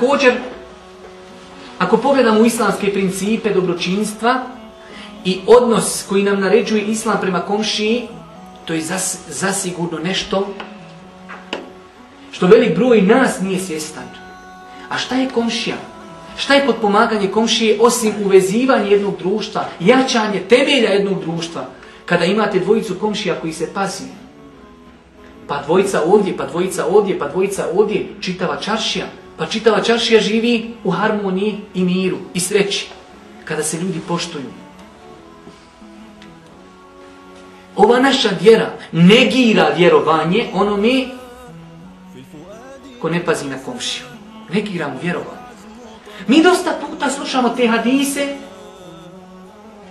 Također, ako pogledamo islamske principe dobročinstva i odnos koji nam naređuje islam prema komšiji, to je zas, zasigurno nešto što velik broj nas nije svjestan. A šta je komšija? Šta je podpomaganje komšije osim uvezivanje jednog društva, jačanje temelja jednog društva? Kada imate dvojicu komšija koji se pazi, pa dvojica ovdje, pa dvojica ovdje, pa dvojica ovdje, čitava čaršija, pa čitava čaršija živi u harmoniji i miru i sreći. Kada se ljudi poštuju. Ova naša vjera negira vjerovanje onome ko ne pazi na komšiju. Negiramo vjerovanje. Mi dosta puta slušamo te hadise,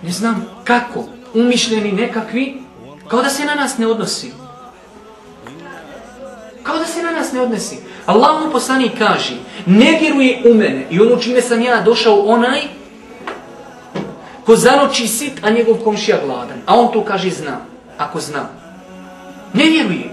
ne znam kako, umišljeni nekakvi, kao da se na nas ne odnosi. Kao da se na nas ne odnosi. Allahu poslanik poslani kaže, ne vjeruje u mene i ono čime sam ja došao onaj ko zanoči sit, a njegov komšija gladan. A on to kaže zna, ako zna. Ne vjeruje.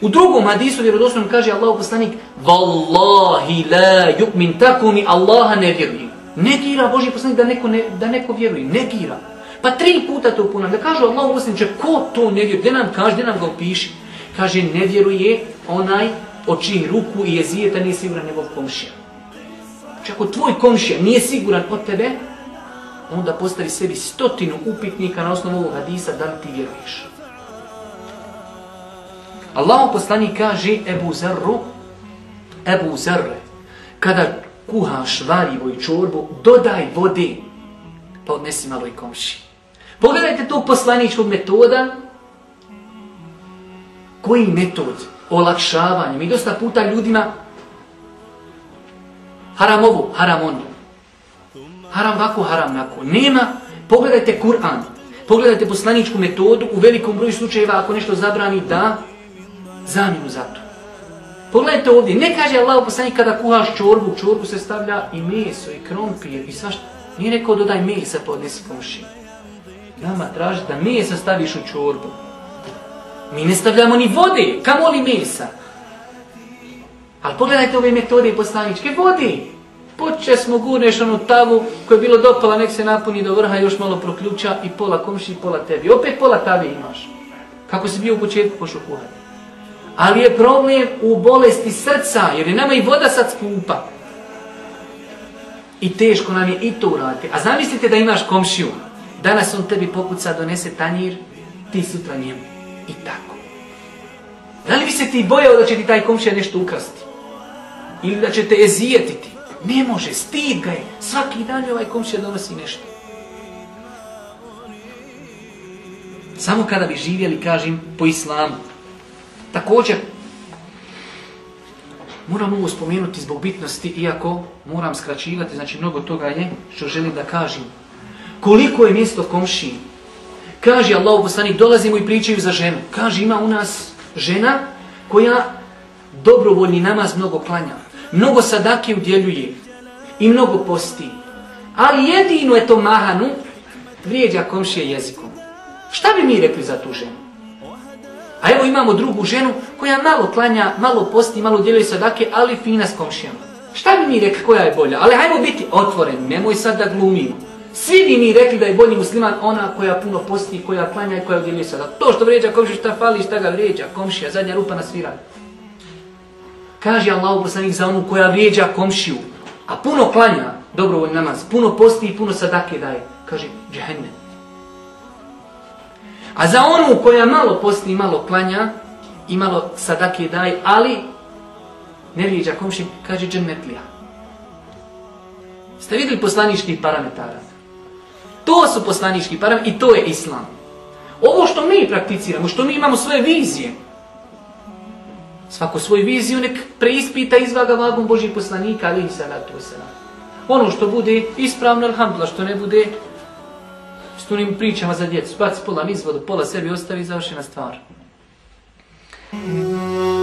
U drugom hadisu vjerodostojnom kaže Allahu poslanik Wallahi la yu'min tako mi Allaha ne vjeruje. Negira Boži poslanik da neko, ne, da neko vjeruje. Negira. Pa tri puta to ponavlja. Kažu Allahu poslanik ko to ne vjeruje? Gde nam kaže, gde nam ga opiši? Kaže ne vjeruje onaj od čih ruku i jezijeta nije siguran njegov komšija. Čako tvoj komšija nije siguran od tebe, onda postavi sebi stotinu upitnika na osnovu ovog hadisa da li ti vjeruješ. Allah poslani kaže Ebu Zerru, Ebu Zerre, kada kuhaš varivo i čorbu, dodaj vode, pa odnesi malo i komši. Pogledajte tog poslaničkog metoda, koji metod olakšavanja, mi dosta puta ljudima haram ovo, haram ono, haram vako, haram nako, nema, pogledajte Kur'an, pogledajte poslaničku metodu, u velikom broju slučajeva ako nešto zabrani, da, zamjenu za to. Pogledajte ovdje, ne kaže Allah poslanik kada kuhaš čorbu, u čorbu se stavlja i meso, i krompir, i svašta. Nije rekao dodaj mesa pa odnesi komši. Nama traži da mesa staviš u čorbu. Mi ne stavljamo ni vode, kamo li mesa? Ali pogledajte ove metode poslaničke, vode. Poče smo gurneš onu tavu koja je bilo dopala, nek se napuni do vrha, još malo proključa i pola komši i pola tebi. Opet pola tave imaš. Kako si bio u početku pošao kuhati. Ali je problem u bolesti srca, jer je nama i voda sad skupa. I teško nam je i to uraditi. A zamislite da imaš komšiju. Danas on tebi pokuca, donese tanjir, ti sutra njemu. I tako. Da li bi se ti bojao da će ti taj komšija nešto ukrasti? Ili da će te ezijetiti? Ne može, stid ga je. Svaki dan je ovaj komšija donosi nešto. Samo kada bi živjeli, kažem, po islamu, Također, moram ovo spomenuti zbog bitnosti, iako moram skraćivati, znači mnogo toga je što želim da kažem. Koliko je mjesto komšiji? Kaže Allahu poslanik, dolazimo i pričaju za ženu. Kaže, ima u nas žena koja dobrovoljni namaz mnogo klanja. Mnogo sadake udjeljuje i mnogo posti. Ali jedino je to mahanu vrijeđa komšije jezikom. Šta bi mi rekli za tu ženu? A evo imamo drugu ženu koja malo klanja, malo posti, malo djeluje sadake, ali fina s komšijama. Šta bi mi rekli koja je bolja? Ali hajmo biti otvoreni, nemoj sad da glumimo. Svi bi mi rekli da je bolji musliman ona koja puno posti, koja klanja i koja udjeljuje sada. To što vrijeđa komšija, šta fali, šta ga vrijeđa komšija, zadnja rupa na sviranju. Kaže Allah poslanik za onu koja vrijeđa komšiju, a puno klanja, dobrovoljni namaz, puno posti i puno sadake daje. Kaže, džehennem. A za onu koja malo posti, malo klanja i malo sadake daj, ali ne vrijeđa komšiju, kaže džennetlija. Ste vidjeli poslaničkih parametara? To su poslanički parametari i to je islam. Ovo što mi prakticiramo, što mi imamo svoje vizije, svako svoju viziju nek preispita izvaga vagom Božih poslanika, ali i salatu wasalam. Ono što bude ispravno, alhamdulillah, što ne bude, s tunim pričama za djecu. Baci pola nizvodu, pola sebi ostavi i završena stvar. Mm -hmm.